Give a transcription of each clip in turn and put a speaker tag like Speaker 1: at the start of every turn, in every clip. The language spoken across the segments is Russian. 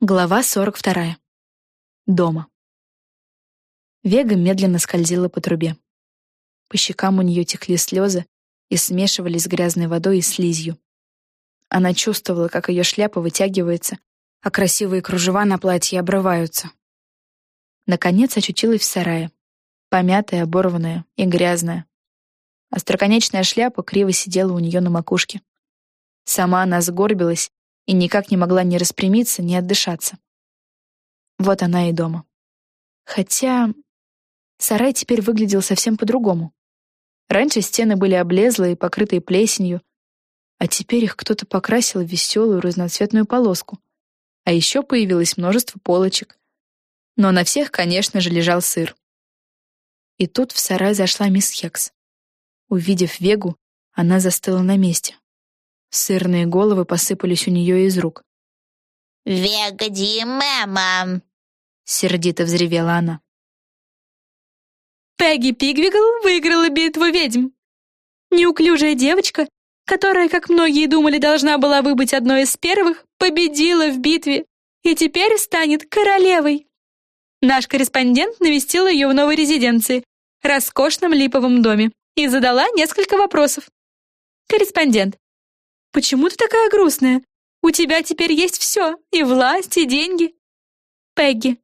Speaker 1: Глава 42. Дома. Вега медленно скользила по трубе. По щекам у нее текли слезы и смешивались с грязной водой и слизью. Она чувствовала, как ее шляпа вытягивается, а красивые кружева на платье обрываются. Наконец очутилась в сарае, помятая, оборванная и грязная. Остроконечная шляпа криво сидела у нее на макушке. Сама она сгорбилась и никак не могла ни распрямиться, ни отдышаться. Вот она и дома. Хотя сарай теперь выглядел совсем по-другому. Раньше стены были облезлые, покрытые плесенью, а теперь их кто-то покрасил в веселую разноцветную полоску. А еще появилось множество полочек. Но на всех, конечно же, лежал сыр. И тут в сарай зашла мисс Хекс. Увидев Вегу, она застыла на месте. Сырные головы посыпались у нее из рук.
Speaker 2: «Вегади, мама!»
Speaker 1: — сердито взревела она.
Speaker 3: Пегги Пигвигл выиграла битву ведьм. Неуклюжая девочка, которая, как многие думали, должна была выбыть одной из первых, победила в битве и теперь станет королевой. Наш корреспондент навестил ее в новой резиденции, роскошном липовом доме, и задала несколько вопросов. Корреспондент. Почему ты такая грустная? У тебя теперь есть все, и власть, и деньги. Пегги.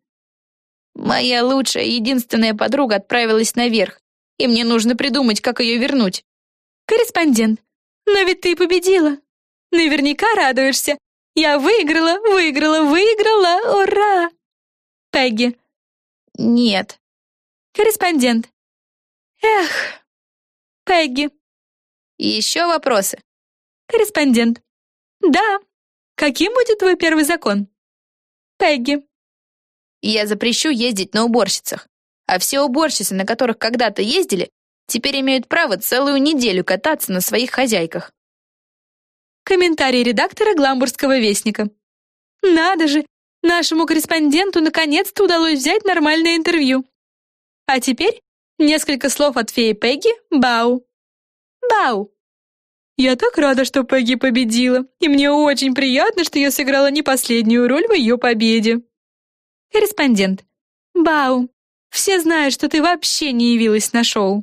Speaker 2: Моя лучшая, единственная подруга отправилась наверх, и мне нужно придумать, как ее вернуть.
Speaker 3: Корреспондент. Но ведь ты победила. Наверняка радуешься. Я выиграла, выиграла, выиграла. Ура! Пегги.
Speaker 2: Нет.
Speaker 3: Корреспондент. Эх. Пегги.
Speaker 2: Еще вопросы?
Speaker 3: Корреспондент. Да. Каким будет твой первый закон? Пегги.
Speaker 2: Я запрещу ездить на уборщицах. А все уборщицы, на которых когда-то ездили, теперь имеют право целую неделю кататься на своих хозяйках.
Speaker 3: Комментарий редактора Гламбургского вестника. Надо же, нашему корреспонденту наконец-то удалось взять нормальное интервью. А теперь несколько слов от феи Пегги Бау. Бау. Я так рада, что Пегги победила, и мне очень приятно, что я сыграла не последнюю роль в ее победе. Корреспондент. Бау, все знают, что ты вообще не явилась на шоу.